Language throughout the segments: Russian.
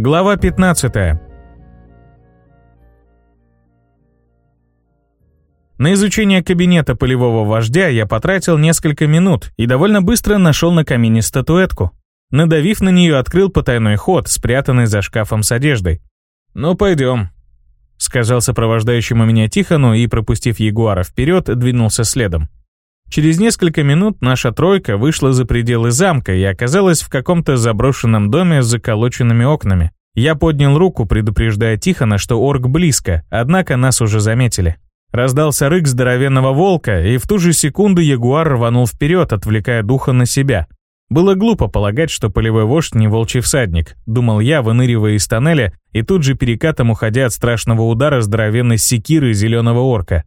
Глава 15. На изучение кабинета полевого вождя я потратил несколько минут и довольно быстро нашел на камине статуэтку. Надавив на нее, открыл потайной ход, спрятанный за шкафом с одеждой. «Ну, пойдем», — сказал сопровождающему меня Тихону и, пропустив Ягуара вперед, двинулся следом. Через несколько минут наша тройка вышла за пределы замка и оказалась в каком-то заброшенном доме с заколоченными окнами. Я поднял руку, предупреждая Тихона, что орк близко, однако нас уже заметили. Раздался рык здоровенного волка, и в ту же секунду ягуар рванул вперед, отвлекая духа на себя. Было глупо полагать, что полевой вождь не волчий всадник, думал я, выныривая из тоннеля и тут же перекатом уходя от страшного удара здоровенной секиры зеленого орка.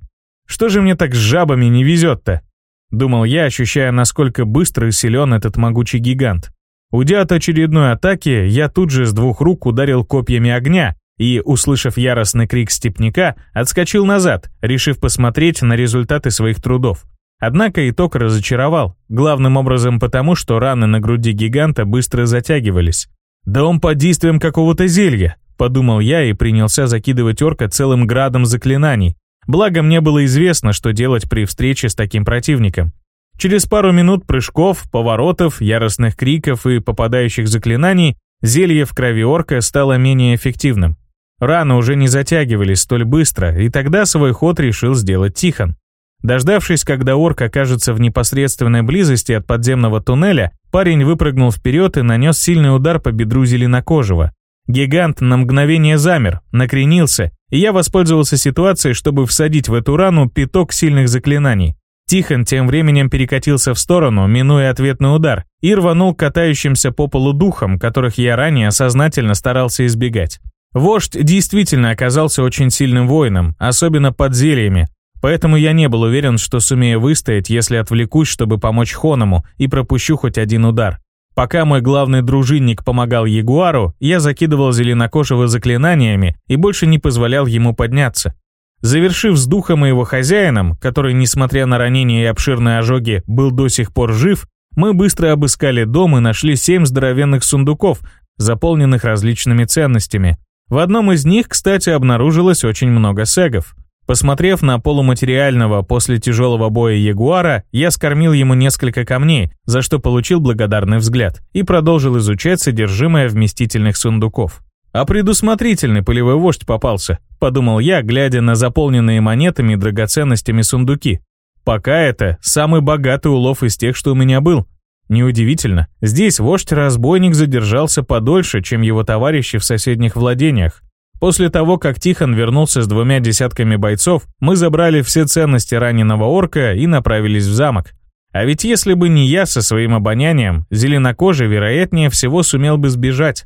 Что же мне так с жабами не везет-то? Думал я, ощущая, насколько быстро и силен этот могучий гигант. Уйдя от очередной атаки, я тут же с двух рук ударил копьями огня и, услышав яростный крик степняка, отскочил назад, решив посмотреть на результаты своих трудов. Однако итог разочаровал, главным образом потому, что раны на груди гиганта быстро затягивались. «Да он под действием какого-то зелья», — подумал я и принялся закидывать орка целым градом заклинаний, Благо мне было известно, что делать при встрече с таким противником. Через пару минут прыжков, поворотов, яростных криков и попадающих заклинаний зелье в крови орка стало менее эффективным. Раны уже не затягивались столь быстро, и тогда свой ход решил сделать Тихон. Дождавшись, когда орк окажется в непосредственной близости от подземного туннеля, парень выпрыгнул вперед и нанес сильный удар по бедру зеленокожего. Гигант на мгновение замер, накренился и я воспользовался ситуацией, чтобы всадить в эту рану пяток сильных заклинаний. Тихон тем временем перекатился в сторону, минуя ответный удар, и рванул катающимся по полу духом, которых я ранее сознательно старался избегать. Вождь действительно оказался очень сильным воином, особенно под зельями, поэтому я не был уверен, что сумею выстоять, если отвлекусь, чтобы помочь Хоному, и пропущу хоть один удар. Пока мой главный дружинник помогал Ягуару, я закидывал Зеленокожего заклинаниями и больше не позволял ему подняться. Завершив с духом и его хозяином, который, несмотря на ранения и обширные ожоги, был до сих пор жив, мы быстро обыскали дом и нашли семь здоровенных сундуков, заполненных различными ценностями. В одном из них, кстати, обнаружилось очень много сегов. Посмотрев на полуматериального после тяжелого боя ягуара, я скормил ему несколько камней, за что получил благодарный взгляд, и продолжил изучать содержимое вместительных сундуков. А предусмотрительный полевой вождь попался, подумал я, глядя на заполненные монетами и драгоценностями сундуки. Пока это самый богатый улов из тех, что у меня был. Неудивительно, здесь вождь-разбойник задержался подольше, чем его товарищи в соседних владениях. После того, как Тихон вернулся с двумя десятками бойцов, мы забрали все ценности раненого орка и направились в замок. А ведь если бы не я со своим обонянием, зеленокожий, вероятнее всего, сумел бы сбежать.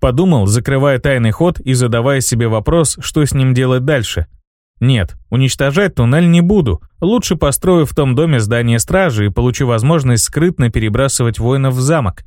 Подумал, закрывая тайный ход и задавая себе вопрос, что с ним делать дальше. Нет, уничтожать туннель не буду. Лучше построю в том доме здание стражи и получу возможность скрытно перебрасывать воинов в замок.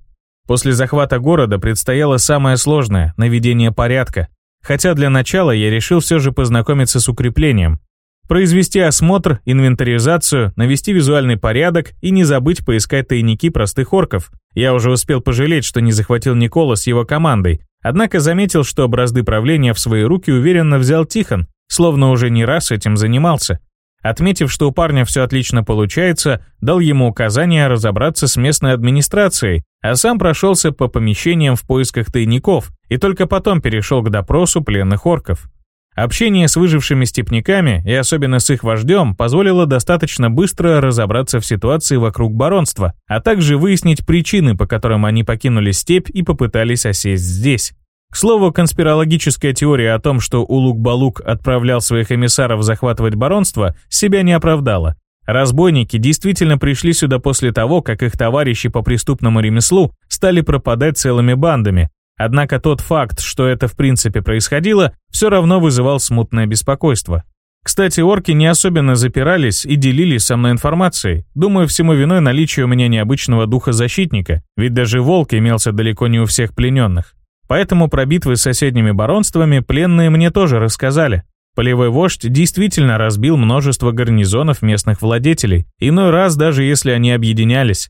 После захвата города предстояло самое сложное – наведение порядка. Хотя для начала я решил все же познакомиться с укреплением. Произвести осмотр, инвентаризацию, навести визуальный порядок и не забыть поискать тайники простых орков. Я уже успел пожалеть, что не захватил Никола с его командой, однако заметил, что образды правления в свои руки уверенно взял Тихон, словно уже не раз этим занимался. Отметив, что у парня все отлично получается, дал ему указание разобраться с местной администрацией, а сам прошелся по помещениям в поисках тайников и только потом перешел к допросу пленных орков. Общение с выжившими степняками и особенно с их вождем позволило достаточно быстро разобраться в ситуации вокруг баронства, а также выяснить причины, по которым они покинули степь и попытались осесть здесь. К слову, конспирологическая теория о том, что Улук-Балук отправлял своих эмиссаров захватывать баронство, себя не оправдала. Разбойники действительно пришли сюда после того, как их товарищи по преступному ремеслу стали пропадать целыми бандами. Однако тот факт, что это в принципе происходило, все равно вызывал смутное беспокойство. Кстати, орки не особенно запирались и делились со мной информацией. Думаю, всему виной наличие у меня необычного духа защитника, ведь даже волк имелся далеко не у всех плененных. Поэтому про битвы с соседними баронствами пленные мне тоже рассказали. Полевой вождь действительно разбил множество гарнизонов местных владетелей, иной раз даже если они объединялись.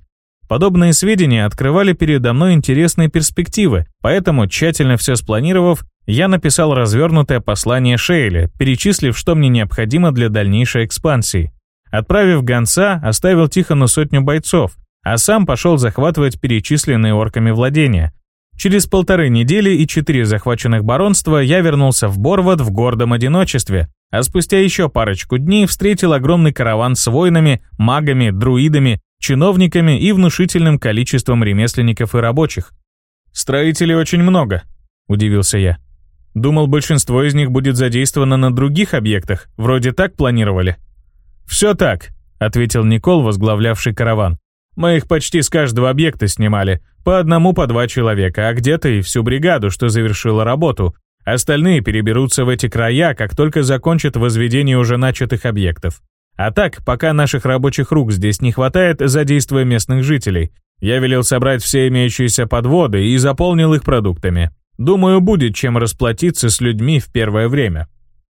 Подобные сведения открывали передо мной интересные перспективы, поэтому, тщательно все спланировав, я написал развернутое послание Шейле, перечислив, что мне необходимо для дальнейшей экспансии. Отправив гонца, оставил Тихону сотню бойцов, а сам пошел захватывать перечисленные орками владения. Через полторы недели и четыре захваченных баронства я вернулся в Борвод в гордом одиночестве, а спустя еще парочку дней встретил огромный караван с воинами, магами, друидами, чиновниками и внушительным количеством ремесленников и рабочих. «Строителей очень много», — удивился я. «Думал, большинство из них будет задействовано на других объектах, вроде так планировали». «Все так», — ответил Никол, возглавлявший караван. «Мы их почти с каждого объекта снимали, по одному, по два человека, а где-то и всю бригаду, что завершила работу. Остальные переберутся в эти края, как только закончат возведение уже начатых объектов. А так, пока наших рабочих рук здесь не хватает, задействуя местных жителей. Я велел собрать все имеющиеся подводы и заполнил их продуктами. Думаю, будет чем расплатиться с людьми в первое время.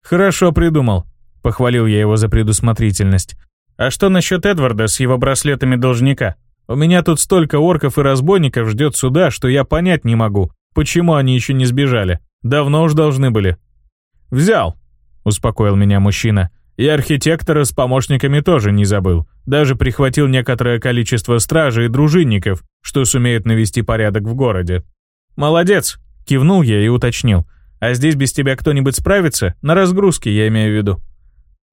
Хорошо придумал. Похвалил я его за предусмотрительность. А что насчет Эдварда с его браслетами должника? У меня тут столько орков и разбойников ждет сюда, что я понять не могу, почему они еще не сбежали. Давно уж должны были. «Взял», — успокоил меня мужчина. И архитектора с помощниками тоже не забыл. Даже прихватил некоторое количество стражей и дружинников, что сумеют навести порядок в городе. «Молодец!» — кивнул я и уточнил. «А здесь без тебя кто-нибудь справится? На разгрузке, я имею в виду».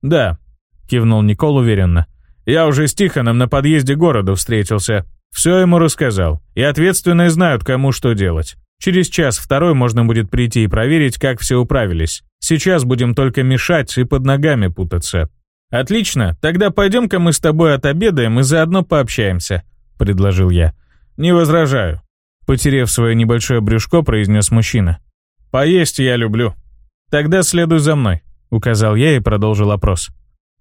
«Да», — кивнул Никол уверенно. «Я уже с Тихоном на подъезде города встретился. Все ему рассказал. И ответственные знают, кому что делать. Через час-второй можно будет прийти и проверить, как все управились. Сейчас будем только мешать и под ногами путаться. Отлично, тогда пойдем-ка мы с тобой отобедаем и заодно пообщаемся, предложил я. Не возражаю. Потерев свое небольшое брюшко, произнес мужчина. Поесть я люблю. Тогда следуй за мной, указал я и продолжил опрос.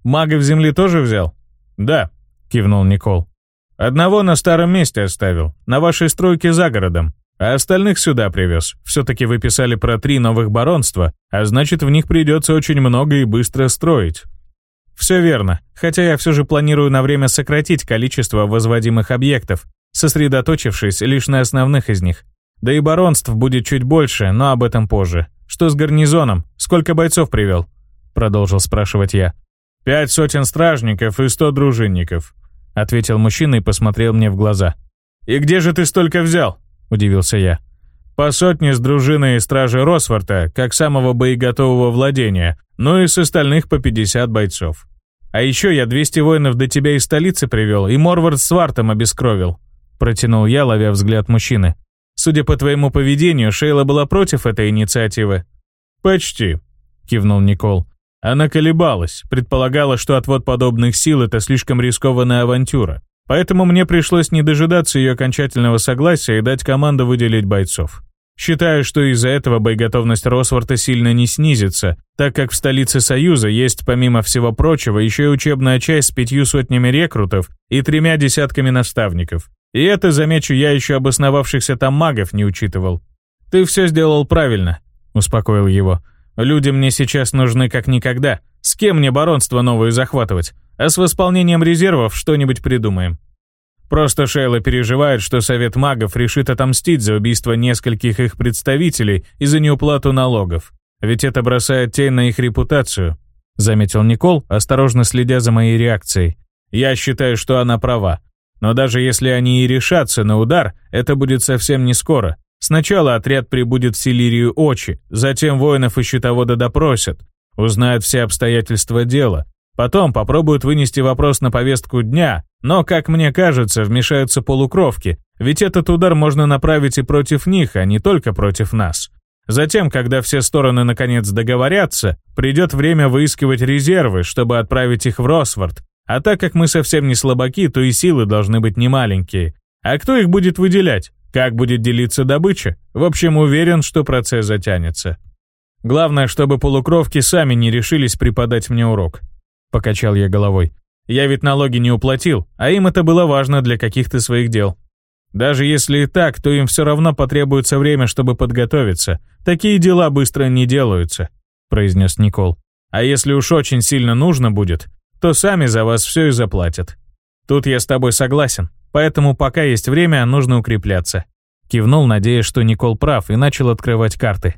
Мага в земле тоже взял? Да, кивнул Никол. Одного на старом месте оставил, на вашей стройке за городом. А остальных сюда привез. Все-таки вы писали про три новых баронства, а значит, в них придется очень много и быстро строить. Все верно, хотя я все же планирую на время сократить количество возводимых объектов, сосредоточившись лишь на основных из них. Да и баронств будет чуть больше, но об этом позже. Что с гарнизоном? Сколько бойцов привел? Продолжил спрашивать я. Пять сотен стражников и сто дружинников, ответил мужчина и посмотрел мне в глаза. И где же ты столько взял? — удивился я. «По сотне с дружиной стражи Росфорта, как самого боеготового владения, ну и с остальных по 50 бойцов. А еще я 200 воинов до тебя из столицы привел и Морвард с Вартом обескровил», — протянул я, ловя взгляд мужчины. «Судя по твоему поведению, Шейла была против этой инициативы». «Почти», — кивнул Никол. Она колебалась, предполагала, что отвод подобных сил — это слишком рискованная авантюра. Поэтому мне пришлось не дожидаться ее окончательного согласия и дать команду выделить бойцов. Считаю, что из-за этого боеготовность Росворта сильно не снизится, так как в столице Союза есть, помимо всего прочего, еще и учебная часть с пятью сотнями рекрутов и тремя десятками наставников. И это, замечу, я еще обосновавшихся там магов не учитывал. «Ты все сделал правильно», — успокоил его. «Люди мне сейчас нужны как никогда. С кем мне баронство новое захватывать? А с восполнением резервов что-нибудь придумаем. Просто Шейла переживает, что Совет магов решит отомстить за убийство нескольких их представителей и за неуплату налогов. Ведь это бросает тень на их репутацию», — заметил Никол, осторожно следя за моей реакцией. «Я считаю, что она права. Но даже если они и решатся на удар, это будет совсем не скоро. Сначала отряд прибудет в Силирию Очи, затем воинов и щитовода допросят, узнают все обстоятельства дела, Потом попробуют вынести вопрос на повестку дня, но, как мне кажется, вмешаются полукровки, ведь этот удар можно направить и против них, а не только против нас. Затем, когда все стороны наконец договорятся, придет время выискивать резервы, чтобы отправить их в Росфорд. А так как мы совсем не слабаки, то и силы должны быть немаленькие. А кто их будет выделять? Как будет делиться добыча? В общем, уверен, что процесс затянется. Главное, чтобы полукровки сами не решились преподать мне урок. — покачал я головой. «Я ведь налоги не уплатил, а им это было важно для каких-то своих дел. Даже если и так, то им все равно потребуется время, чтобы подготовиться. Такие дела быстро не делаются», — произнес Никол. «А если уж очень сильно нужно будет, то сами за вас все и заплатят». «Тут я с тобой согласен», Поэтому пока есть время, нужно укрепляться. Кивнул, надеясь, что Никол прав, и начал открывать карты.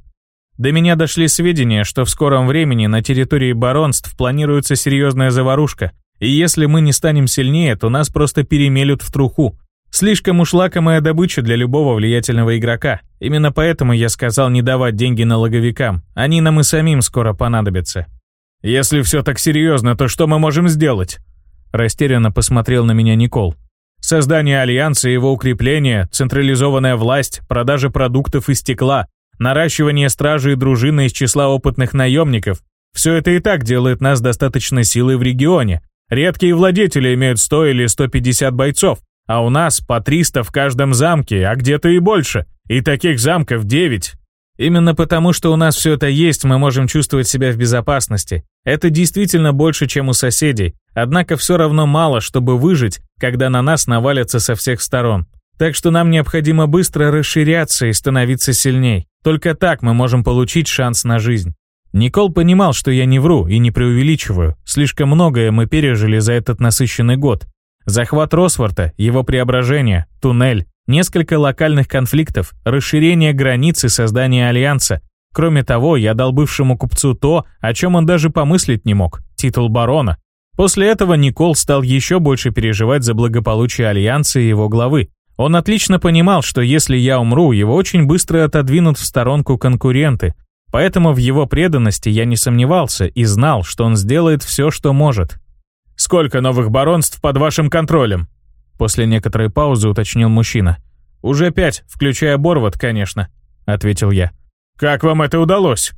До меня дошли сведения, что в скором времени на территории баронств планируется серьезная заварушка, и если мы не станем сильнее, то нас просто перемелют в труху. Слишком уж лакомая добыча для любого влиятельного игрока. Именно поэтому я сказал не давать деньги налоговикам. Они нам и самим скоро понадобятся. «Если все так серьезно, то что мы можем сделать?» Растерянно посмотрел на меня Никол. «Создание альянса его укрепление, централизованная власть, продажа продуктов и стекла, наращивание стражи и дружины из числа опытных наемников. Все это и так делает нас достаточно силой в регионе. Редкие владетели имеют 100 или 150 бойцов, а у нас по 300 в каждом замке, а где-то и больше. И таких замков 9. Именно потому, что у нас все это есть, мы можем чувствовать себя в безопасности. Это действительно больше, чем у соседей. Однако все равно мало, чтобы выжить, когда на нас навалятся со всех сторон. Так что нам необходимо быстро расширяться и становиться сильней. Только так мы можем получить шанс на жизнь. Никол понимал, что я не вру и не преувеличиваю. Слишком многое мы пережили за этот насыщенный год. Захват Росфорта, его преображение, туннель, несколько локальных конфликтов, расширение границ и создание альянса. Кроме того, я дал бывшему купцу то, о чем он даже помыслить не мог – титул барона. После этого Никол стал еще больше переживать за благополучие альянса и его главы. Он отлично понимал, что если я умру, его очень быстро отодвинут в сторонку конкуренты. Поэтому в его преданности я не сомневался и знал, что он сделает все, что может. «Сколько новых баронств под вашим контролем?» После некоторой паузы уточнил мужчина. «Уже пять, включая Борвот, конечно», — ответил я. «Как вам это удалось?»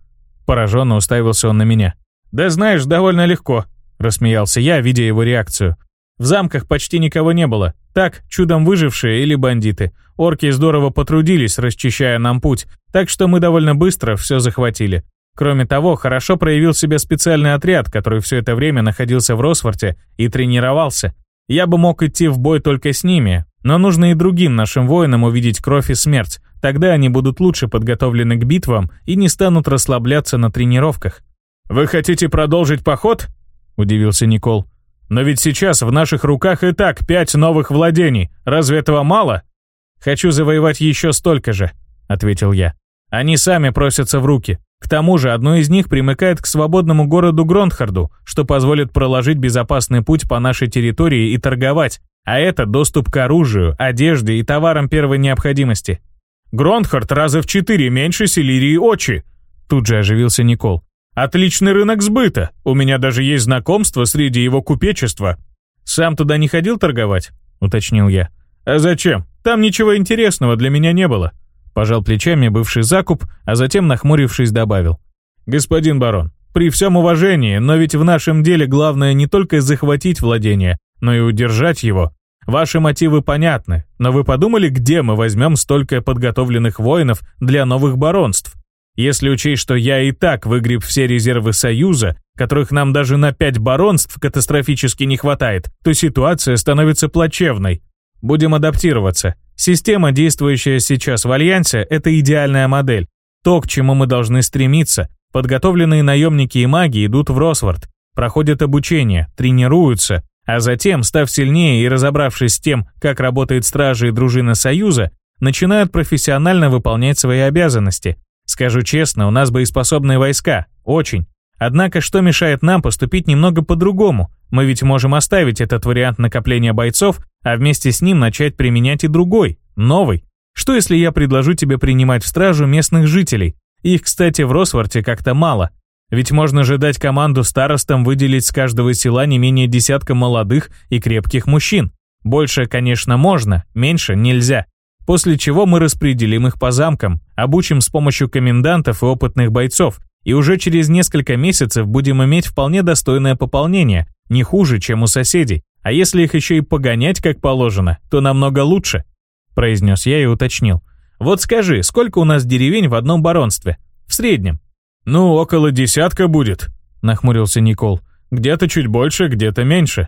Пораженно уставился он на меня. «Да знаешь, довольно легко», — рассмеялся я, видя его реакцию. «В замках почти никого не было. Так, чудом выжившие или бандиты. Орки здорово потрудились, расчищая нам путь, так что мы довольно быстро все захватили. Кроме того, хорошо проявил себя специальный отряд, который все это время находился в Росфорте и тренировался. Я бы мог идти в бой только с ними, но нужно и другим нашим воинам увидеть кровь и смерть. Тогда они будут лучше подготовлены к битвам и не станут расслабляться на тренировках. «Вы хотите продолжить поход?» – удивился Никол. «Но ведь сейчас в наших руках и так пять новых владений. Разве этого мало?» «Хочу завоевать еще столько же», – ответил я. «Они сами просятся в руки. К тому же одно из них примыкает к свободному городу Грондхарду, что позволит проложить безопасный путь по нашей территории и торговать, а это доступ к оружию, одежде и товарам первой необходимости. Грондхард раза в четыре меньше Селирии Очи. Тут же оживился Никол. Отличный рынок сбыта. У меня даже есть знакомство среди его купечества. Сам туда не ходил торговать? Уточнил я. А зачем? Там ничего интересного для меня не было. Пожал плечами бывший закуп, а затем, нахмурившись, добавил. «Господин барон, при всем уважении, но ведь в нашем деле главное не только захватить владение, но и удержать его. Ваши мотивы понятны, но вы подумали, где мы возьмем столько подготовленных воинов для новых баронств? Если учесть, что я и так выгреб все резервы Союза, которых нам даже на пять баронств катастрофически не хватает, то ситуация становится плачевной. Будем адаптироваться. Система, действующая сейчас в Альянсе, это идеальная модель. То, к чему мы должны стремиться. Подготовленные наемники и маги идут в Росвард, проходят обучение, тренируются, а затем, став сильнее и разобравшись с тем, как работает стража и дружина Союза, начинают профессионально выполнять свои обязанности. Скажу честно, у нас боеспособные войска, очень. Однако, что мешает нам поступить немного по-другому? Мы ведь можем оставить этот вариант накопления бойцов, а вместе с ним начать применять и другой, новый. Что если я предложу тебе принимать в стражу местных жителей? Их, кстати, в Росворте как-то мало. Ведь можно же дать команду старостам выделить с каждого села не менее десятка молодых и крепких мужчин. Больше, конечно, можно, меньше нельзя. После чего мы распределим их по замкам, обучим с помощью комендантов и опытных бойцов, и уже через несколько месяцев будем иметь вполне достойное пополнение, не хуже, чем у соседей. А если их еще и погонять как положено, то намного лучше», — произнес я и уточнил. «Вот скажи, сколько у нас деревень в одном баронстве? В среднем?» «Ну, около десятка будет», — нахмурился Никол. «Где-то чуть больше, где-то меньше.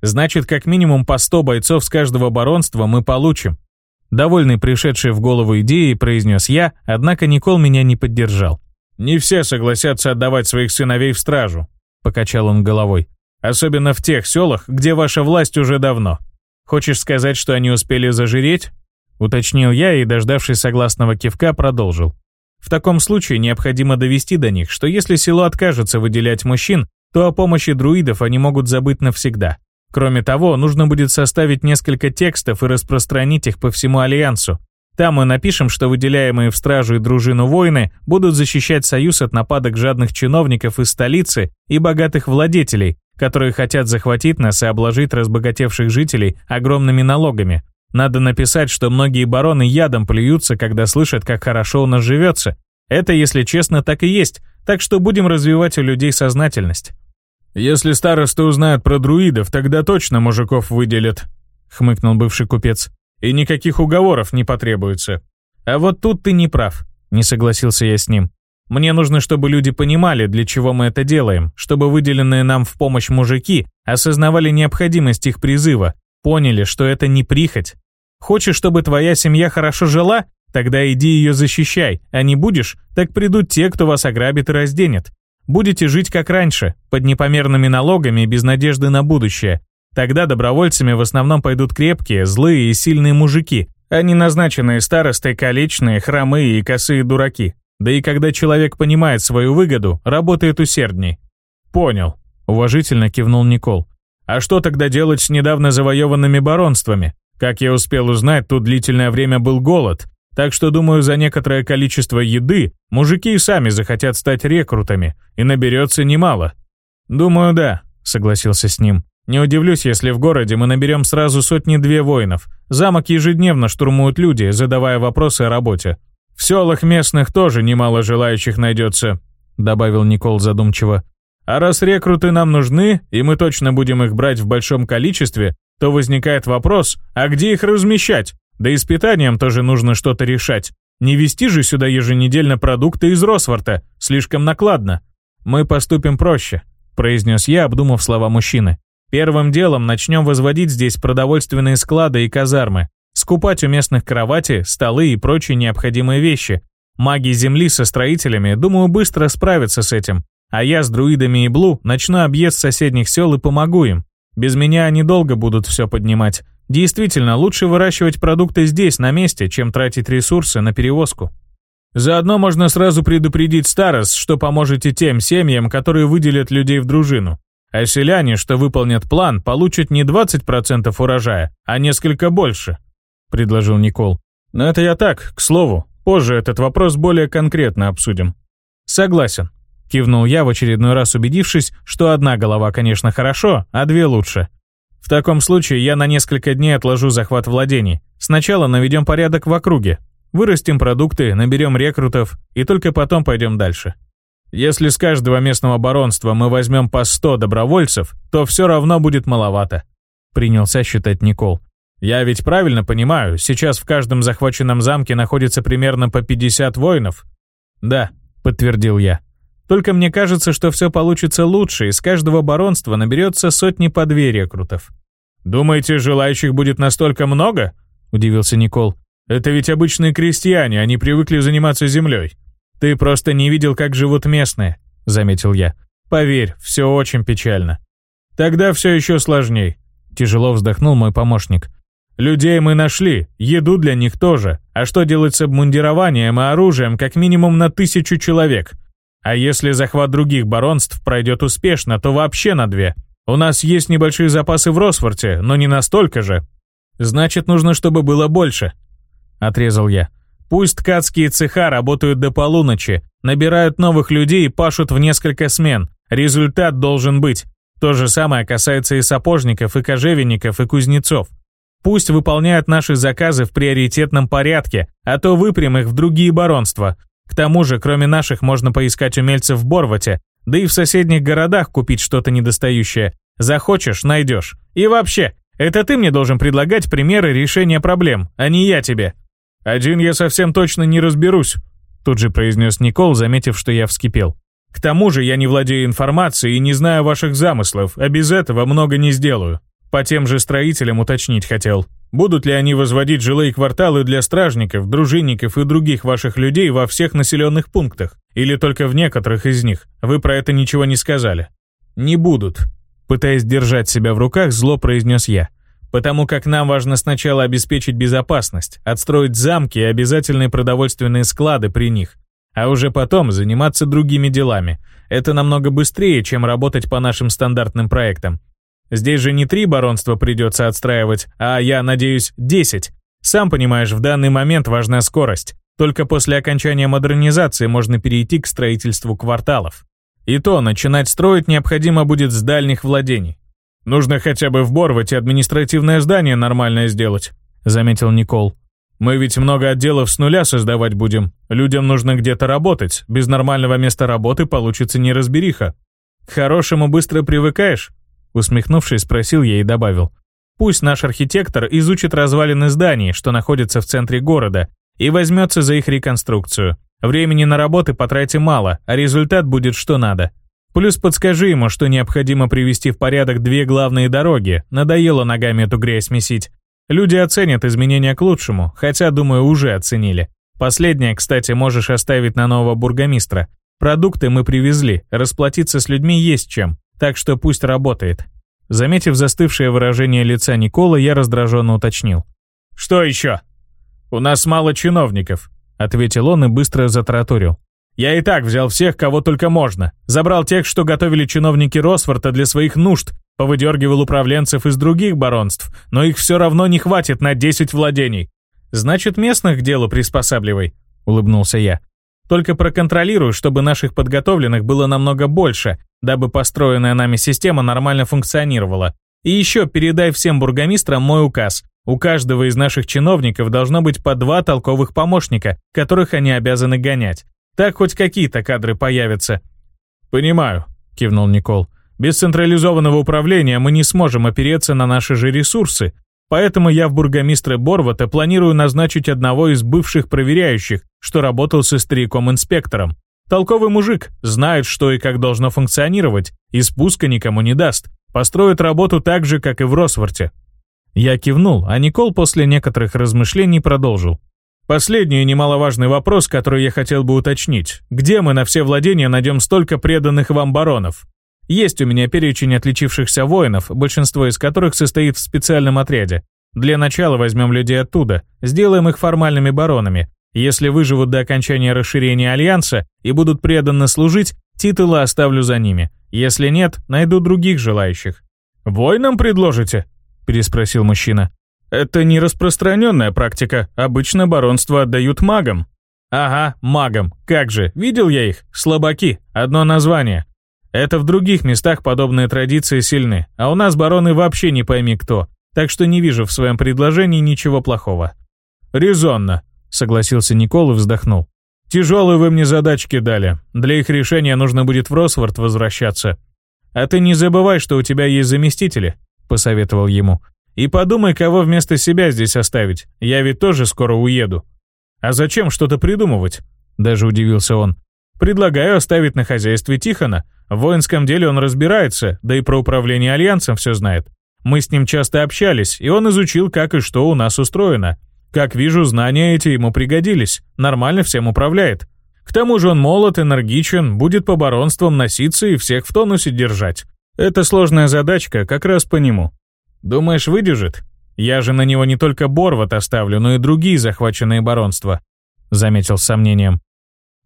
Значит, как минимум по сто бойцов с каждого баронства мы получим». Довольный пришедшей в голову идеей, произнес я, однако Никол меня не поддержал. «Не все согласятся отдавать своих сыновей в стражу», — покачал он головой. «Особенно в тех селах, где ваша власть уже давно». Хочешь сказать, что они успели зажиреть? Уточнил я и, дождавшись согласного кивка, продолжил. В таком случае необходимо довести до них, что если село откажется выделять мужчин, то о помощи друидов они могут забыть навсегда. Кроме того, нужно будет составить несколько текстов и распространить их по всему Альянсу. Там мы напишем, что выделяемые в стражу и дружину воины будут защищать Союз от нападок жадных чиновников из столицы и богатых владетелей, которые хотят захватить нас и обложить разбогатевших жителей огромными налогами. Надо написать, что многие бароны ядом плюются, когда слышат, как хорошо у нас живется. Это, если честно, так и есть, так что будем развивать у людей сознательность. «Если старосты узнают про друидов, тогда точно мужиков выделят», — хмыкнул бывший купец. «И никаких уговоров не потребуется». «А вот тут ты не прав», — не согласился я с ним. «Мне нужно, чтобы люди понимали, для чего мы это делаем, чтобы выделенные нам в помощь мужики осознавали необходимость их призыва, поняли, что это не прихоть, Хочешь, чтобы твоя семья хорошо жила? Тогда иди ее защищай, а не будешь, так придут те, кто вас ограбит и разденет. Будете жить как раньше, под непомерными налогами и без надежды на будущее. Тогда добровольцами в основном пойдут крепкие, злые и сильные мужики, а не назначенные старостой калечные, хромые и косые дураки. Да и когда человек понимает свою выгоду, работает усердней. «Понял», — уважительно кивнул Никол. «А что тогда делать с недавно завоеванными баронствами? Как я успел узнать, тут длительное время был голод, так что, думаю, за некоторое количество еды мужики и сами захотят стать рекрутами, и наберется немало. Думаю, да, согласился с ним. Не удивлюсь, если в городе мы наберем сразу сотни-две воинов. Замок ежедневно штурмуют люди, задавая вопросы о работе. В селах местных тоже немало желающих найдется, добавил Никол задумчиво. А раз рекруты нам нужны, и мы точно будем их брать в большом количестве, то возникает вопрос, а где их размещать? Да и с питанием тоже нужно что-то решать. Не вести же сюда еженедельно продукты из Росфорта, слишком накладно. Мы поступим проще, произнес я, обдумав слова мужчины. Первым делом начнем возводить здесь продовольственные склады и казармы, скупать у местных кровати, столы и прочие необходимые вещи. Маги Земли со строителями, думаю, быстро справятся с этим. А я с друидами и Блу начну объезд соседних сел и помогу им. Без меня они долго будут все поднимать. Действительно, лучше выращивать продукты здесь, на месте, чем тратить ресурсы на перевозку. Заодно можно сразу предупредить старост, что поможете тем семьям, которые выделят людей в дружину. А селяне, что выполнят план, получат не 20% урожая, а несколько больше», — предложил Никол. «Но это я так, к слову. Позже этот вопрос более конкретно обсудим». «Согласен. Кивнул я в очередной раз убедившись, что одна голова, конечно, хорошо, а две лучше. В таком случае я на несколько дней отложу захват владений. Сначала наведем порядок в округе. Вырастим продукты, наберем рекрутов, и только потом пойдем дальше. Если с каждого местного баронства мы возьмем по 100 добровольцев, то все равно будет маловато. Принялся считать Никол. Я ведь правильно понимаю, сейчас в каждом захваченном замке находится примерно по 50 воинов? Да, подтвердил я. Только мне кажется, что все получится лучше, и с каждого баронства наберется сотни по две рекрутов. «Думаете, желающих будет настолько много?» – удивился Никол. «Это ведь обычные крестьяне, они привыкли заниматься землей». «Ты просто не видел, как живут местные», – заметил я. «Поверь, все очень печально». «Тогда все еще сложней», – тяжело вздохнул мой помощник. «Людей мы нашли, еду для них тоже. А что делать с обмундированием и оружием как минимум на тысячу человек?» А если захват других баронств пройдет успешно, то вообще на две. У нас есть небольшие запасы в Росфорте, но не настолько же. Значит, нужно, чтобы было больше. Отрезал я. Пусть ткацкие цеха работают до полуночи, набирают новых людей и пашут в несколько смен. Результат должен быть. То же самое касается и сапожников, и кожевенников, и кузнецов. Пусть выполняют наши заказы в приоритетном порядке, а то выпрям их в другие баронства. К тому же, кроме наших, можно поискать умельцев в Борвате, да и в соседних городах купить что-то недостающее. Захочешь – найдешь. И вообще, это ты мне должен предлагать примеры решения проблем, а не я тебе. Один я совсем точно не разберусь, тут же произнес Никол, заметив, что я вскипел. К тому же я не владею информацией и не знаю ваших замыслов, а без этого много не сделаю. По тем же строителям уточнить хотел. Будут ли они возводить жилые кварталы для стражников, дружинников и других ваших людей во всех населенных пунктах? Или только в некоторых из них? Вы про это ничего не сказали. Не будут. Пытаясь держать себя в руках, зло произнес я. потому как нам важно сначала обеспечить безопасность, отстроить замки и обязательные продовольственные склады при них, а уже потом заниматься другими делами. Это намного быстрее, чем работать по нашим стандартным проектам. Здесь же не три баронства придется отстраивать, а, я надеюсь, десять. Сам понимаешь, в данный момент важна скорость. Только после окончания модернизации можно перейти к строительству кварталов. И то начинать строить необходимо будет с дальних владений. «Нужно хотя бы в Борвате административное здание нормальное сделать», заметил Никол. «Мы ведь много отделов с нуля создавать будем. Людям нужно где-то работать. Без нормального места работы получится неразбериха». «К хорошему быстро привыкаешь?» Усмехнувшись, спросил я и добавил. «Пусть наш архитектор изучит развалины зданий, что находятся в центре города, и возьмется за их реконструкцию. Времени на работы потратим мало, а результат будет что надо. Плюс подскажи ему, что необходимо привести в порядок две главные дороги, надоело ногами эту грязь месить. Люди оценят изменения к лучшему, хотя, думаю, уже оценили. Последнее, кстати, можешь оставить на нового бургомистра. Продукты мы привезли, расплатиться с людьми есть чем, так что пусть работает. Заметив застывшее выражение лица Никола, я раздраженно уточнил. «Что еще?» «У нас мало чиновников», — ответил он и быстро затараторил. Я и так взял всех, кого только можно. Забрал тех, что готовили чиновники Росфорта для своих нужд, повыдергивал управленцев из других баронств, но их все равно не хватит на 10 владений. Значит, местных к делу приспосабливай, улыбнулся я. Только проконтролируй, чтобы наших подготовленных было намного больше, дабы построенная нами система нормально функционировала. И еще передай всем бургомистрам мой указ. У каждого из наших чиновников должно быть по два толковых помощника, которых они обязаны гонять. Так хоть какие-то кадры появятся». «Понимаю», — кивнул Никол. «Без централизованного управления мы не сможем опереться на наши же ресурсы, поэтому я в бургомистре Борвата планирую назначить одного из бывших проверяющих, что работал со стариком-инспектором. Толковый мужик, знает, что и как должно функционировать, и спуска никому не даст. Построит работу так же, как и в Росворте». Я кивнул, а Никол после некоторых размышлений продолжил. Последний и немаловажный вопрос, который я хотел бы уточнить. Где мы на все владения найдем столько преданных вам баронов? Есть у меня перечень отличившихся воинов, большинство из которых состоит в специальном отряде. Для начала возьмем людей оттуда, сделаем их формальными баронами. Если выживут до окончания расширения Альянса и будут преданно служить, титулы оставлю за ними. Если нет, найду других желающих. «Воинам предложите?» – переспросил мужчина. Это не распространенная практика. Обычно баронство отдают магам. Ага, магам. Как же, видел я их. Слабаки. Одно название. Это в других местах подобные традиции сильны, а у нас бароны вообще не пойми кто. Так что не вижу в своем предложении ничего плохого. Резонно, согласился Никол и вздохнул. Тяжелые вы мне задачки дали. Для их решения нужно будет в Росфорд возвращаться. А ты не забывай, что у тебя есть заместители, посоветовал ему. И подумай, кого вместо себя здесь оставить. Я ведь тоже скоро уеду. А зачем что-то придумывать? Даже удивился он. Предлагаю оставить на хозяйстве Тихона. В воинском деле он разбирается, да и про управление Альянсом все знает. Мы с ним часто общались, и он изучил, как и что у нас устроено. Как вижу, знания эти ему пригодились. Нормально всем управляет. К тому же он молод, энергичен, будет по баронствам носиться и всех в тонусе держать. Это сложная задачка как раз по нему. Думаешь, выдержит? Я же на него не только Борват оставлю, но и другие захваченные баронства», — заметил с сомнением.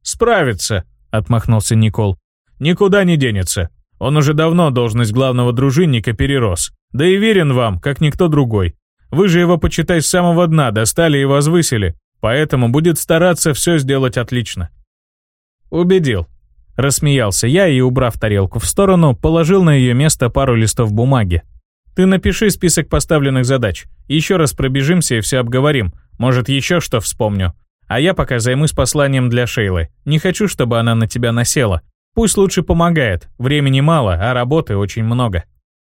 «Справится», — отмахнулся Никол. «Никуда не денется. Он уже давно должность главного дружинника перерос. Да и верен вам, как никто другой. Вы же его, почитай, с самого дна достали и возвысили, поэтому будет стараться все сделать отлично». «Убедил», — рассмеялся я и, убрав тарелку в сторону, положил на ее место пару листов бумаги, ты напиши список поставленных задач. Еще раз пробежимся и все обговорим. Может, еще что вспомню. А я пока займусь посланием для Шейлы. Не хочу, чтобы она на тебя насела. Пусть лучше помогает. Времени мало, а работы очень много.